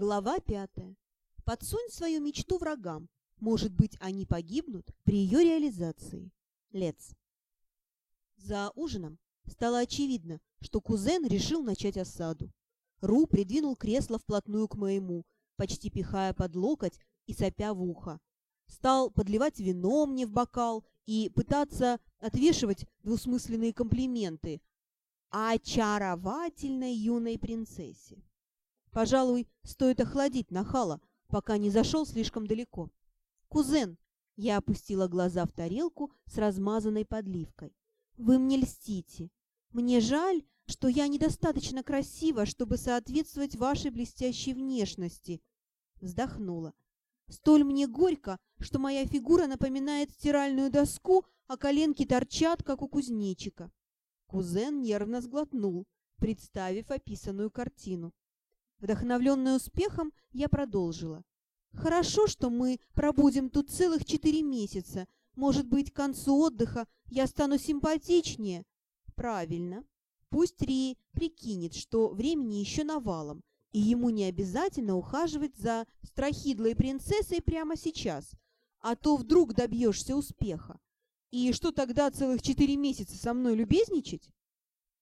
Глава пятая. Подсунь свою мечту врагам. Может быть, они погибнут при ее реализации. Лец. За ужином стало очевидно, что кузен решил начать осаду. Ру придвинул кресло вплотную к моему, почти пихая под локоть и сопя в ухо. Стал подливать вино мне в бокал и пытаться отвешивать двусмысленные комплименты очаровательной юной принцессе. Пожалуй, стоит охладить нахала, пока не зашел слишком далеко. «Кузен!» — я опустила глаза в тарелку с размазанной подливкой. «Вы мне льстите. Мне жаль, что я недостаточно красива, чтобы соответствовать вашей блестящей внешности». Вздохнула. «Столь мне горько, что моя фигура напоминает стиральную доску, а коленки торчат, как у кузнечика». Кузен нервно сглотнул, представив описанную картину. Вдохновленная успехом, я продолжила. «Хорошо, что мы пробудем тут целых четыре месяца. Может быть, к концу отдыха я стану симпатичнее?» «Правильно. Пусть Ри прикинет, что времени еще навалом, и ему не обязательно ухаживать за страхидлой принцессой прямо сейчас, а то вдруг добьешься успеха. И что тогда целых четыре месяца со мной любезничать?»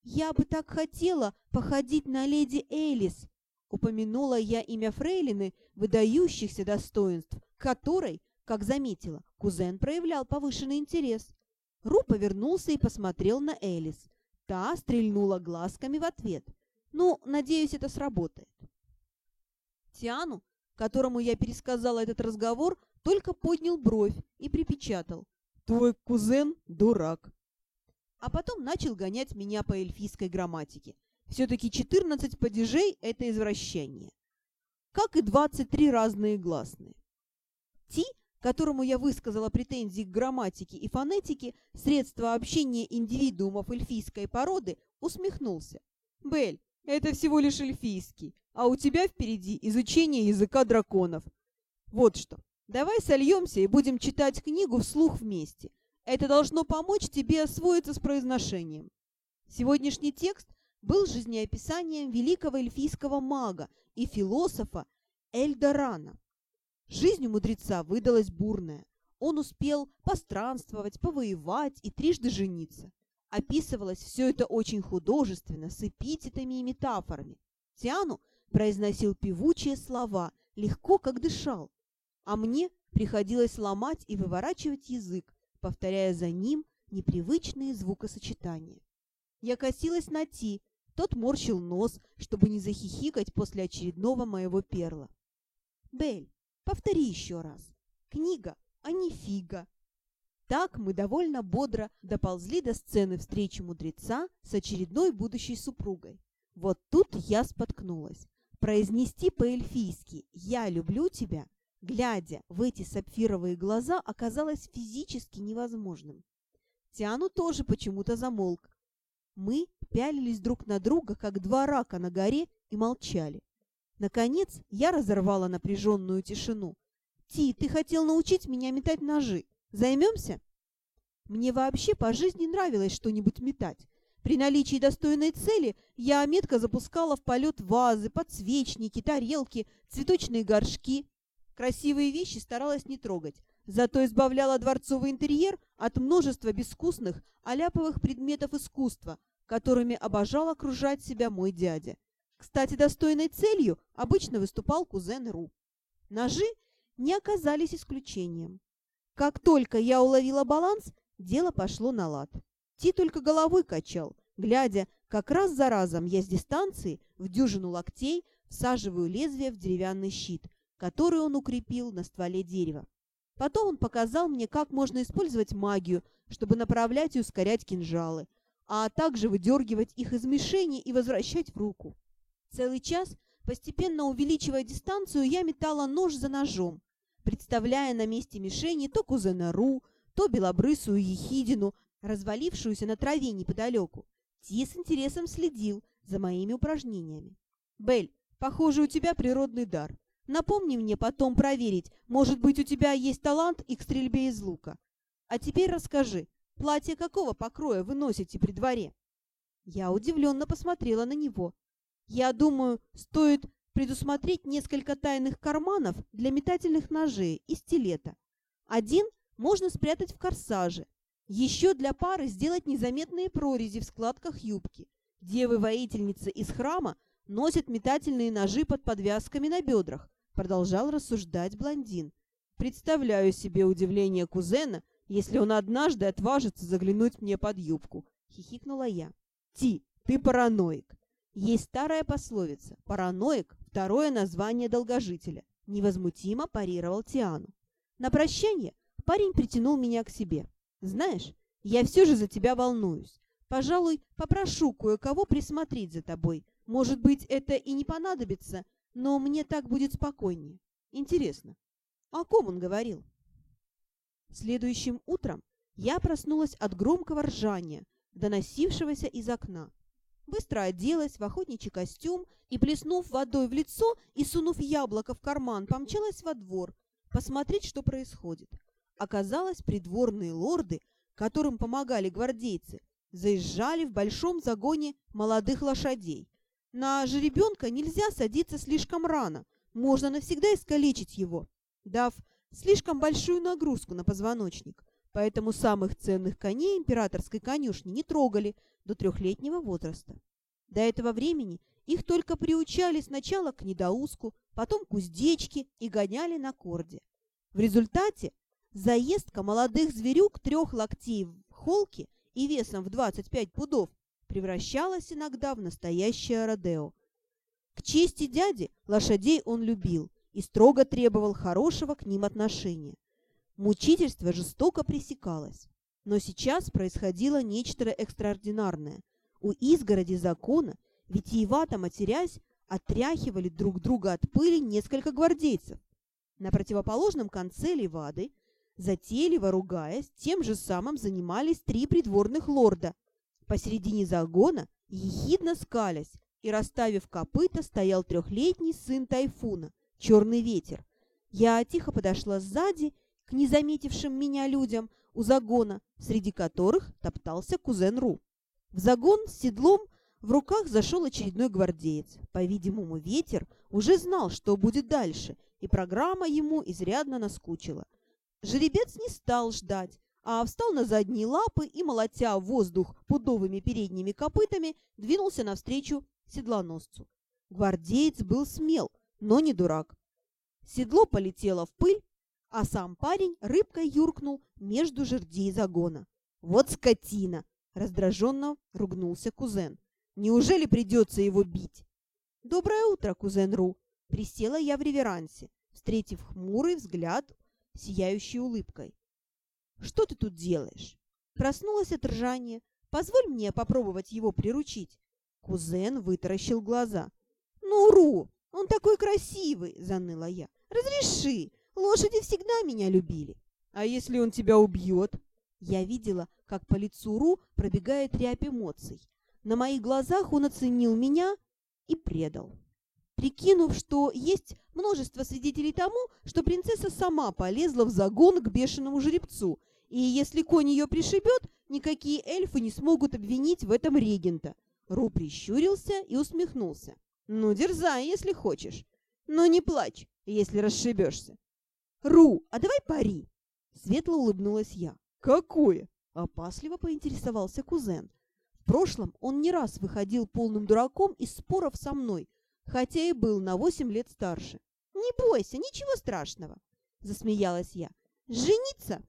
«Я бы так хотела походить на леди Элис», Упомянула я имя Фрейлины, выдающихся достоинств, которой, как заметила, кузен проявлял повышенный интерес. Ру повернулся и посмотрел на Элис. Та стрельнула глазками в ответ. Ну, надеюсь, это сработает. Тиану, которому я пересказала этот разговор, только поднял бровь и припечатал. «Твой кузен – дурак». А потом начал гонять меня по эльфийской грамматике. Все-таки 14 падежей – это извращение. Как и 23 разные гласные. Ти, которому я высказала претензии к грамматике и фонетике, средства общения индивидуумов эльфийской породы, усмехнулся. «Бель, это всего лишь эльфийский, а у тебя впереди изучение языка драконов. Вот что, давай сольемся и будем читать книгу вслух вместе. Это должно помочь тебе освоиться с произношением. Сегодняшний текст был жизнеописанием великого эльфийского мага и философа Эльдорана. Жизнь у мудреца выдалась бурная. Он успел постранствовать, повоевать и трижды жениться. Описывалось все это очень художественно, с эпитетами и метафорами. Тиану произносил певучие слова, легко, как дышал. А мне приходилось ломать и выворачивать язык, повторяя за ним непривычные звукосочетания. Я косилась на Ти, тот морщил нос, чтобы не захихикать после очередного моего перла. «Бель, повтори еще раз. Книга, а не фига». Так мы довольно бодро доползли до сцены встречи мудреца с очередной будущей супругой. Вот тут я споткнулась. Произнести по-эльфийски «я люблю тебя», глядя в эти сапфировые глаза, оказалось физически невозможным. Тиану тоже почему-то замолк. Мы пялились друг на друга, как два рака на горе, и молчали. Наконец я разорвала напряженную тишину. «Ти, ты хотел научить меня метать ножи. Займемся?» Мне вообще по жизни нравилось что-нибудь метать. При наличии достойной цели я метко запускала в полет вазы, подсвечники, тарелки, цветочные горшки. Красивые вещи старалась не трогать, зато избавляла дворцовый интерьер от множества безвкусных, аляповых предметов искусства, которыми обожал окружать себя мой дядя. Кстати, достойной целью обычно выступал кузен Ру. Ножи не оказались исключением. Как только я уловила баланс, дело пошло на лад. Ти только головой качал, глядя, как раз за разом я с дистанции в дюжину локтей всаживаю лезвие в деревянный щит, который он укрепил на стволе дерева. Потом он показал мне, как можно использовать магию, чтобы направлять и ускорять кинжалы, а также выдергивать их из мишени и возвращать в руку. Целый час, постепенно увеличивая дистанцию, я метала нож за ножом, представляя на месте мишени то кузена Ру, то белобрысую ехидину, развалившуюся на траве неподалеку. Ти с интересом следил за моими упражнениями. «Бель, похоже, у тебя природный дар. Напомни мне потом проверить, может быть, у тебя есть талант и к стрельбе из лука. А теперь расскажи, Платье какого покроя вы носите при дворе?» Я удивленно посмотрела на него. «Я думаю, стоит предусмотреть несколько тайных карманов для метательных ножей и стилета. Один можно спрятать в корсаже. Еще для пары сделать незаметные прорези в складках юбки. Девы-воительницы из храма носят метательные ножи под подвязками на бедрах, продолжал рассуждать блондин. Представляю себе удивление кузена, если он однажды отважится заглянуть мне под юбку, хихикнула я. Ти, ты параноик. Есть старая пословица «параноик» – второе название долгожителя. Невозмутимо парировал Тиану. На прощание парень притянул меня к себе. «Знаешь, я все же за тебя волнуюсь. Пожалуй, попрошу кое-кого присмотреть за тобой. Может быть, это и не понадобится, но мне так будет спокойнее. Интересно, о ком он говорил?» Следующим утром я проснулась от громкого ржания, доносившегося из окна. Быстро оделась в охотничий костюм и, плеснув водой в лицо и сунув яблоко в карман, помчалась во двор, посмотреть, что происходит. Оказалось, придворные лорды, которым помогали гвардейцы, заезжали в большом загоне молодых лошадей. На жеребенка нельзя садиться слишком рано, можно навсегда искалечить его, дав слишком большую нагрузку на позвоночник. Поэтому самых ценных коней императорской конюшни не трогали до трехлетнего возраста. До этого времени их только приучали сначала к недоуску, потом к уздечке и гоняли на корде. В результате заездка молодых зверюк трех локтей в холке и весом в 25 пудов превращалась иногда в настоящее родео. К чести дяди лошадей он любил и строго требовал хорошего к ним отношения. Мучительство жестоко пресекалось. Но сейчас происходило нечто экстраординарное. У изгороди закона, витиевато матерясь, отряхивали друг друга от пыли несколько гвардейцев. На противоположном конце Левады, затейливо ругаясь, тем же самым занимались три придворных лорда. Посередине загона, ехидно скалясь и расставив копыта, стоял трехлетний сын Тайфуна, черный ветер. Я тихо подошла сзади к незаметившим меня людям у загона, среди которых топтался кузен Ру. В загон с седлом в руках зашел очередной гвардеец. По-видимому, ветер уже знал, что будет дальше, и программа ему изрядно наскучила. Жеребец не стал ждать, а встал на задние лапы и, молотя воздух пудовыми передними копытами, двинулся навстречу седлоносцу. Гвардеец был смел, но не дурак. Седло полетело в пыль, а сам парень рыбкой юркнул между жердей загона. «Вот скотина!» — раздраженно ругнулся кузен. «Неужели придется его бить?» «Доброе утро, кузен Ру!» Присела я в реверансе, встретив хмурый взгляд, сияющий улыбкой. «Что ты тут делаешь?» Проснулась от ржания. «Позволь мне попробовать его приручить». Кузен вытаращил глаза. «Ну, Ру, он такой красивый!» — заныла я. «Разреши! Лошади всегда меня любили. А если он тебя убьет? Я видела, как по лицу Ру пробегает рябь эмоций. На моих глазах он оценил меня и предал. Прикинув, что есть множество свидетелей тому, что принцесса сама полезла в загон к бешеному жеребцу, и если конь ее пришибет, никакие эльфы не смогут обвинить в этом регента. Ру прищурился и усмехнулся. «Ну, дерзай, если хочешь. Но не плачь, если расшибешься. «Ру, а давай пари!» Светло улыбнулась я. «Какое?» Опасливо поинтересовался кузен. В прошлом он не раз выходил полным дураком из споров со мной, хотя и был на восемь лет старше. «Не бойся, ничего страшного!» Засмеялась я. «Жениться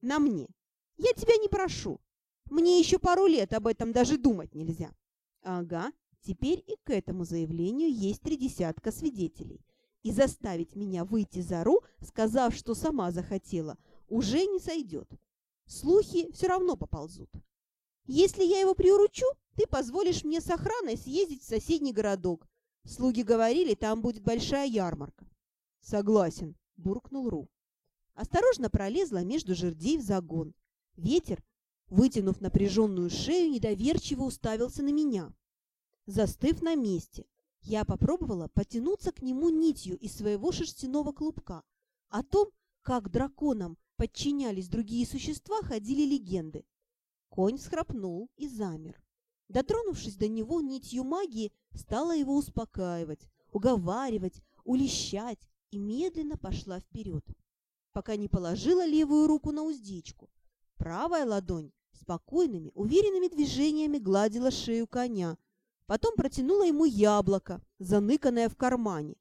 на мне? Я тебя не прошу. Мне еще пару лет об этом даже думать нельзя». «Ага, теперь и к этому заявлению есть три десятка свидетелей и заставить меня выйти за Ру, сказав, что сама захотела, уже не сойдет. Слухи все равно поползут. Если я его приуручу, ты позволишь мне с охраной съездить в соседний городок. Слуги говорили, там будет большая ярмарка. Согласен, буркнул Ру. Осторожно пролезла между жердей в загон. Ветер, вытянув напряженную шею, недоверчиво уставился на меня. Застыв на месте, я попробовала потянуться к нему нитью из своего шерстяного клубка. О том, как драконам подчинялись другие существа, ходили легенды. Конь схрапнул и замер. Дотронувшись до него нитью магии, стала его успокаивать. уговаривать, улещать и медленно пошла вперед, пока не положила левую руку на уздечку. Правая ладонь спокойными, уверенными движениями гладила шею коня, потом протянула ему яблоко, заныканное в кармане.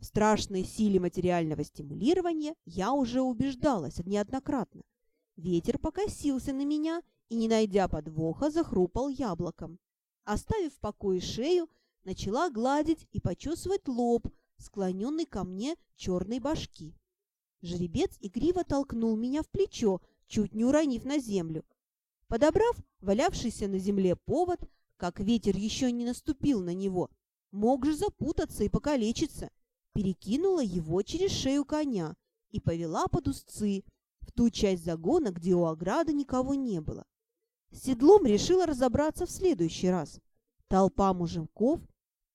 В страшной силе материального стимулирования я уже убеждалась неоднократно. Ветер покосился на меня и, не найдя подвоха, захрупал яблоком. Оставив в покое шею, начала гладить и почесывать лоб, склоненный ко мне черной башки. Жеребец игриво толкнул меня в плечо, чуть не уронив на землю. Подобрав валявшийся на земле повод, как ветер еще не наступил на него, мог же запутаться и покалечиться, перекинула его через шею коня и повела под узцы в ту часть загона, где у ограды никого не было. Седлом решила разобраться в следующий раз. Толпа мужиков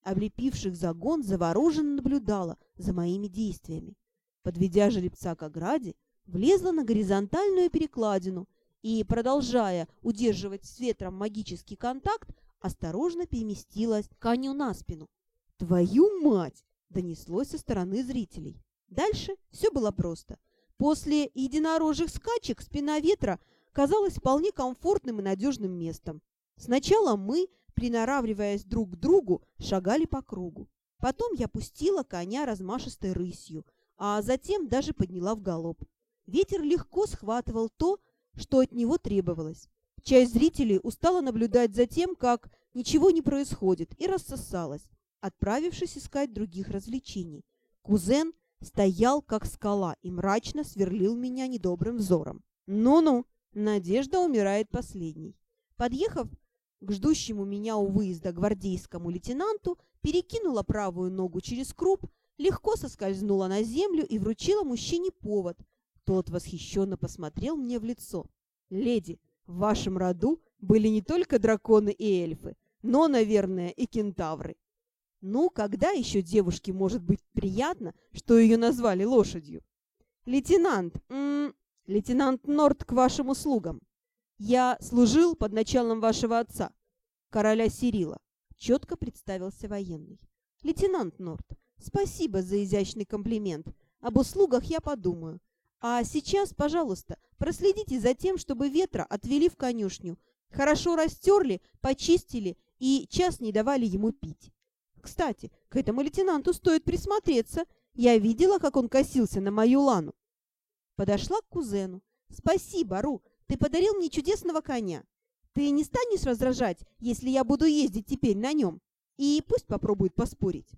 облепивших загон, завороженно наблюдала за моими действиями. Подведя жеребца к ограде, влезла на горизонтальную перекладину и, продолжая удерживать с ветром магический контакт, осторожно переместилась коню на спину. «Твою мать!» – донеслось со стороны зрителей. Дальше все было просто. После единорожих скачек спина ветра казалась вполне комфортным и надежным местом. Сначала мы приноравливаясь друг к другу, шагали по кругу. Потом я пустила коня размашистой рысью, а затем даже подняла в галоп. Ветер легко схватывал то, что от него требовалось. Часть зрителей устала наблюдать за тем, как ничего не происходит, и рассосалась, отправившись искать других развлечений. Кузен стоял, как скала, и мрачно сверлил меня недобрым взором. «Ну-ну, надежда умирает последней». Подъехав к ждущему меня у выезда гвардейскому лейтенанту, перекинула правую ногу через круп, легко соскользнула на землю и вручила мужчине повод. Тот восхищенно посмотрел мне в лицо. «Леди, в вашем роду были не только драконы и эльфы, но, наверное, и кентавры. Ну, когда еще девушке может быть приятно, что ее назвали лошадью? Лейтенант, м -м, лейтенант Норт к вашим услугам. «Я служил под началом вашего отца, короля Сирила», — четко представился военный. «Лейтенант Норт, спасибо за изящный комплимент. Об услугах я подумаю. А сейчас, пожалуйста, проследите за тем, чтобы ветра отвели в конюшню, хорошо растерли, почистили и час не давали ему пить. Кстати, к этому лейтенанту стоит присмотреться. Я видела, как он косился на мою лану. Подошла к кузену. «Спасибо, Ру, ты подарил мне чудесного коня. Ты не станешь раздражать, если я буду ездить теперь на нем? И пусть попробует поспорить.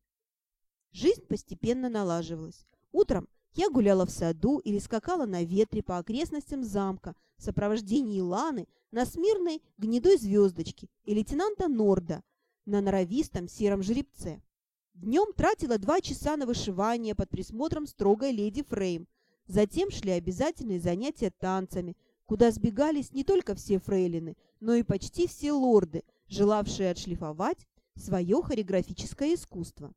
Жизнь постепенно налаживалась. Утром я гуляла в саду или скакала на ветре по окрестностям замка в сопровождении Ланы на смирной гнедой звездочке и лейтенанта Норда на норовистом сером жеребце. Днем тратила два часа на вышивание под присмотром строгой леди Фрейм. Затем шли обязательные занятия танцами – куда сбегались не только все фрейлины, но и почти все лорды, желавшие отшлифовать свое хореографическое искусство.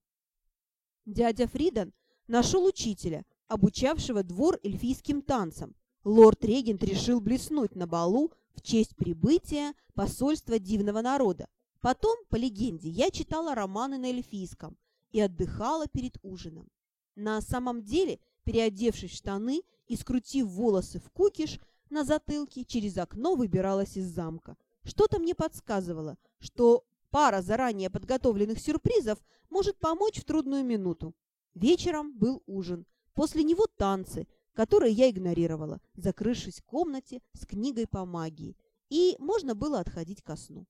Дядя Фридан нашел учителя, обучавшего двор эльфийским танцам. Лорд-регент решил блеснуть на балу в честь прибытия посольства дивного народа. Потом, по легенде, я читала романы на эльфийском и отдыхала перед ужином. На самом деле, переодевшись в штаны и скрутив волосы в кукиш, на затылке через окно выбиралась из замка. Что-то мне подсказывало, что пара заранее подготовленных сюрпризов может помочь в трудную минуту. Вечером был ужин, после него танцы, которые я игнорировала, закрывшись в комнате с книгой по магии, и можно было отходить ко сну.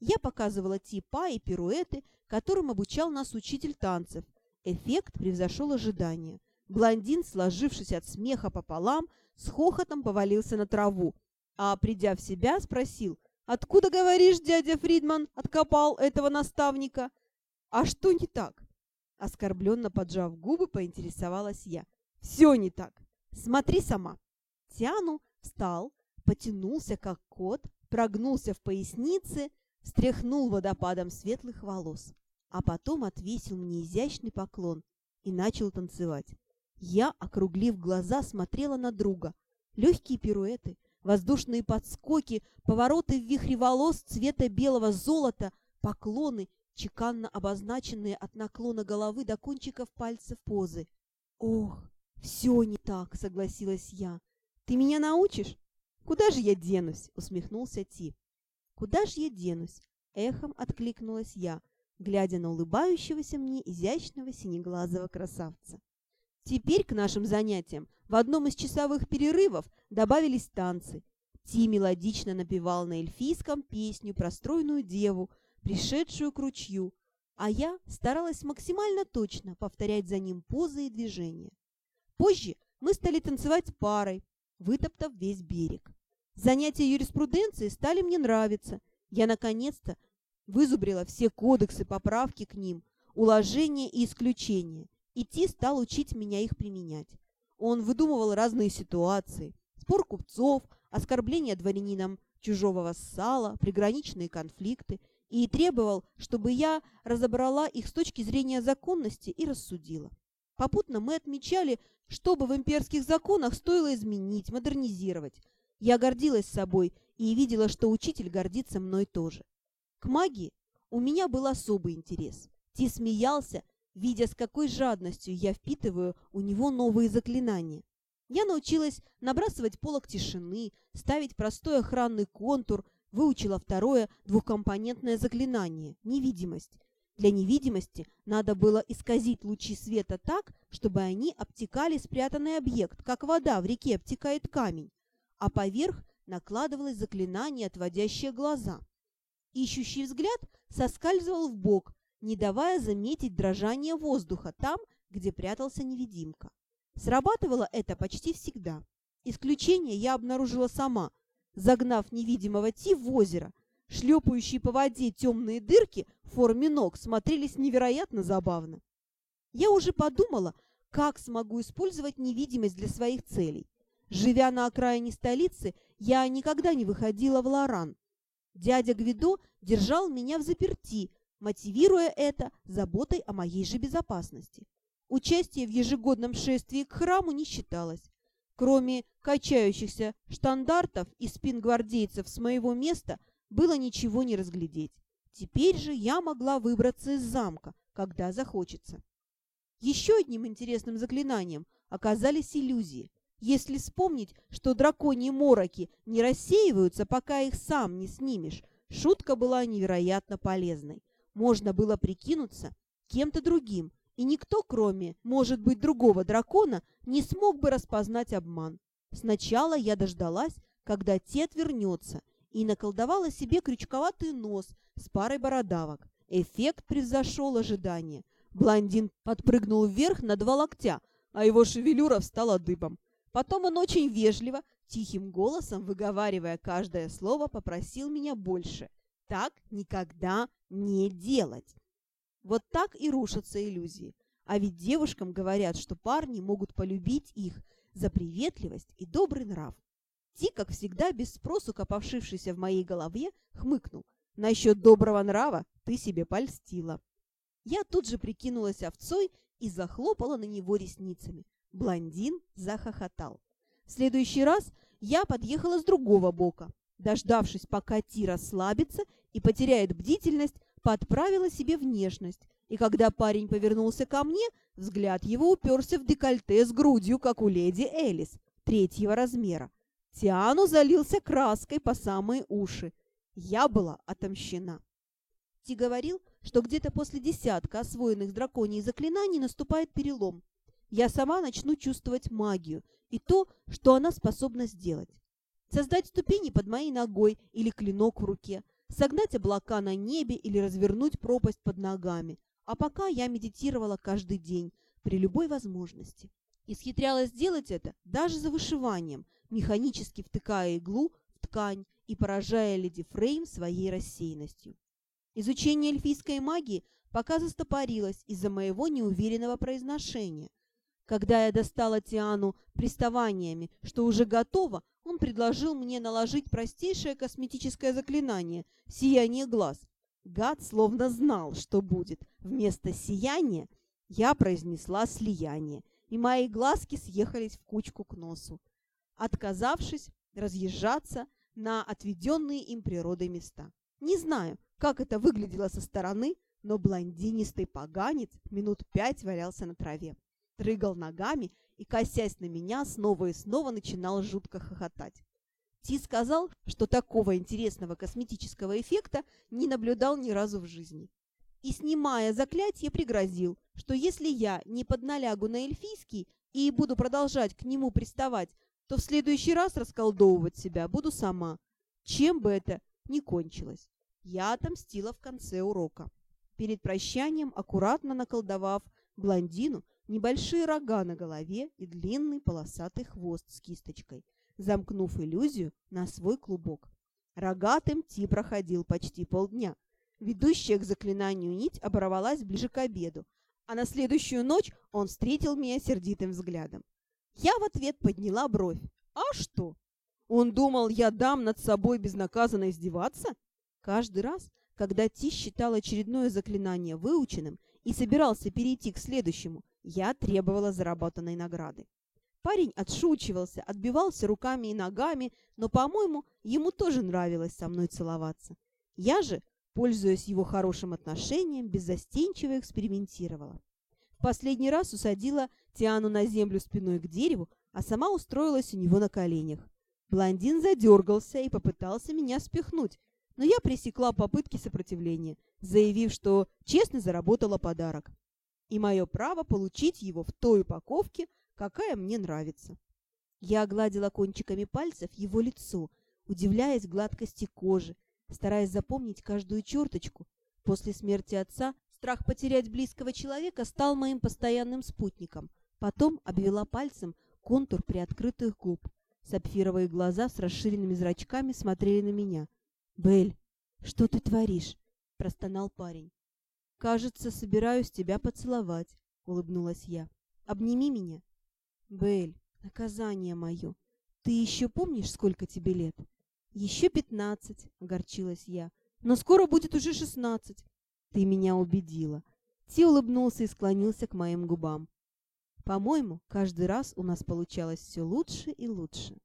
Я показывала типа и пируэты, которым обучал нас учитель танцев. Эффект превзошел ожидания. Блондин, сложившись от смеха пополам, с хохотом повалился на траву, а, придя в себя, спросил, «Откуда, говоришь, дядя Фридман откопал этого наставника?» «А что не так?» Оскорбленно поджав губы, поинтересовалась я. «Все не так. Смотри сама». Тяну встал, потянулся, как кот, прогнулся в пояснице, стряхнул водопадом светлых волос, а потом отвесил мне изящный поклон и начал танцевать. Я, округлив глаза, смотрела на друга. Легкие пируэты, воздушные подскоки, повороты в вихре волос цвета белого золота, поклоны чеканно обозначенные от наклона головы до кончиков пальцев позы. «Ох, все не так», — согласилась я. «Ты меня научишь?» «Куда же я денусь?» — усмехнулся Ти. «Куда же я денусь?» — эхом откликнулась я, глядя на улыбающегося мне изящного синеглазого красавца. Теперь к нашим занятиям в одном из часовых перерывов добавились танцы. Ти мелодично напевал на эльфийском песню про стройную деву, пришедшую к ручью, а я старалась максимально точно повторять за ним позы и движения. Позже мы стали танцевать парой, вытоптав весь берег. Занятия юриспруденции стали мне нравиться. Я наконец-то вызубрила все кодексы поправки к ним, уложения и исключения, и Ти стал учить меня их применять. Он выдумывал разные ситуации, спор купцов, оскорбление дворянином чужого вассала, приграничные конфликты – и требовал, чтобы я разобрала их с точки зрения законности и рассудила. Попутно мы отмечали, что бы в имперских законах стоило изменить, модернизировать. Я гордилась собой и видела, что учитель гордится мной тоже. К магии у меня был особый интерес. Ти смеялся, видя, с какой жадностью я впитываю у него новые заклинания. Я научилась набрасывать полок тишины, ставить простой охранный контур – Выучила второе двухкомпонентное заклинание – невидимость. Для невидимости надо было исказить лучи света так, чтобы они обтекали спрятанный объект, как вода в реке обтекает камень, а поверх накладывалось заклинание, отводящее глаза. Ищущий взгляд соскальзывал в бок, не давая заметить дрожание воздуха там, где прятался невидимка. Срабатывало это почти всегда. Исключение я обнаружила сама – загнав невидимого Ти в озеро. Шлепающие по воде темные дырки в форме ног смотрелись невероятно забавно. Я уже подумала, как смогу использовать невидимость для своих целей. Живя на окраине столицы, я никогда не выходила в Лоран. Дядя Гвидо держал меня в заперти, мотивируя это заботой о моей же безопасности. Участие в ежегодном шествии к храму не считалось. Кроме качающихся штандартов и спин гвардейцев с моего места было ничего не разглядеть. Теперь же я могла выбраться из замка, когда захочется. Еще одним интересным заклинанием оказались иллюзии. Если вспомнить, что драконьи мороки не рассеиваются, пока их сам не снимешь, шутка была невероятно полезной. Можно было прикинуться кем-то другим, и никто, кроме, может быть, другого дракона, не смог бы распознать обман. Сначала я дождалась, когда Тет вернется, и наколдовала себе крючковатый нос с парой бородавок. Эффект превзошел ожидания. Блондин подпрыгнул вверх на два локтя, а его шевелюра встала дыбом. Потом он очень вежливо, тихим голосом, выговаривая каждое слово, попросил меня больше. Так никогда не делать. Вот так и рушатся иллюзии. А ведь девушкам говорят, что парни могут полюбить их за приветливость и добрый нрав. Ти, как всегда, без спросу копавшившийся в моей голове, хмыкнул. «Насчет доброго нрава ты себе польстила». Я тут же прикинулась овцой и захлопала на него ресницами. Блондин захохотал. В следующий раз я подъехала с другого бока. Дождавшись, пока Ти расслабится и потеряет бдительность, подправила себе внешность, и когда парень повернулся ко мне, взгляд его уперся в декольте с грудью, как у леди Элис, третьего размера. Тиану залился краской по самые уши. Я была отомщена. Ти говорил, что где-то после десятка освоенных драконьих заклинаний наступает перелом. Я сама начну чувствовать магию и то, что она способна сделать. Создать ступени под моей ногой или клинок в руке – согнать облака на небе или развернуть пропасть под ногами. А пока я медитировала каждый день, при любой возможности. И схитрялась сделать это даже за вышиванием, механически втыкая иглу в ткань и поражая леди Фрейм своей рассеянностью. Изучение эльфийской магии пока застопорилось из-за моего неуверенного произношения. Когда я достала Тиану приставаниями, что уже готово, он предложил мне наложить простейшее косметическое заклинание – сияние глаз. Гад словно знал, что будет. Вместо сияния я произнесла слияние, и мои глазки съехались в кучку к носу, отказавшись разъезжаться на отведенные им природой места. Не знаю, как это выглядело со стороны, но блондинистый поганец минут пять валялся на траве, трыгал ногами и, косясь на меня, снова и снова начинал жутко хохотать. Ти сказал, что такого интересного косметического эффекта не наблюдал ни разу в жизни. И, снимая заклятие, пригрозил, что если я не подналягу на эльфийский и буду продолжать к нему приставать, то в следующий раз расколдовывать себя буду сама, чем бы это ни кончилось. Я отомстила в конце урока. Перед прощанием, аккуратно наколдовав блондину небольшие рога на голове и длинный полосатый хвост с кисточкой, замкнув иллюзию на свой клубок. Рогатым Ти проходил почти полдня. Ведущая к заклинанию нить оборвалась ближе к обеду, а на следующую ночь он встретил меня сердитым взглядом. Я в ответ подняла бровь. А что? Он думал, я дам над собой безнаказанно издеваться? Каждый раз, когда Ти считал очередное заклинание выученным и собирался перейти к следующему, я требовала заработанной награды. Парень отшучивался, отбивался руками и ногами, но, по-моему, ему тоже нравилось со мной целоваться. Я же, пользуясь его хорошим отношением, беззастенчиво экспериментировала. В последний раз усадила Тиану на землю спиной к дереву, а сама устроилась у него на коленях. Блондин задергался и попытался меня спихнуть, но я пресекла попытки сопротивления, заявив, что честно заработала подарок. И мое право получить его в той упаковке, какая мне нравится. Я огладила кончиками пальцев его лицо, удивляясь гладкости кожи, стараясь запомнить каждую черточку. После смерти отца страх потерять близкого человека стал моим постоянным спутником. Потом обвела пальцем контур приоткрытых губ. Сапфировые глаза с расширенными зрачками смотрели на меня. «Белль, что ты творишь?» – простонал парень. «Кажется, собираюсь тебя поцеловать», – улыбнулась я. «Обними меня». «Белль, наказание мое. Ты еще помнишь, сколько тебе лет?» «Еще пятнадцать», — огорчилась я. «Но скоро будет уже шестнадцать». «Ты меня убедила». Ти улыбнулся и склонился к моим губам. По-моему, каждый раз у нас получалось все лучше и лучше.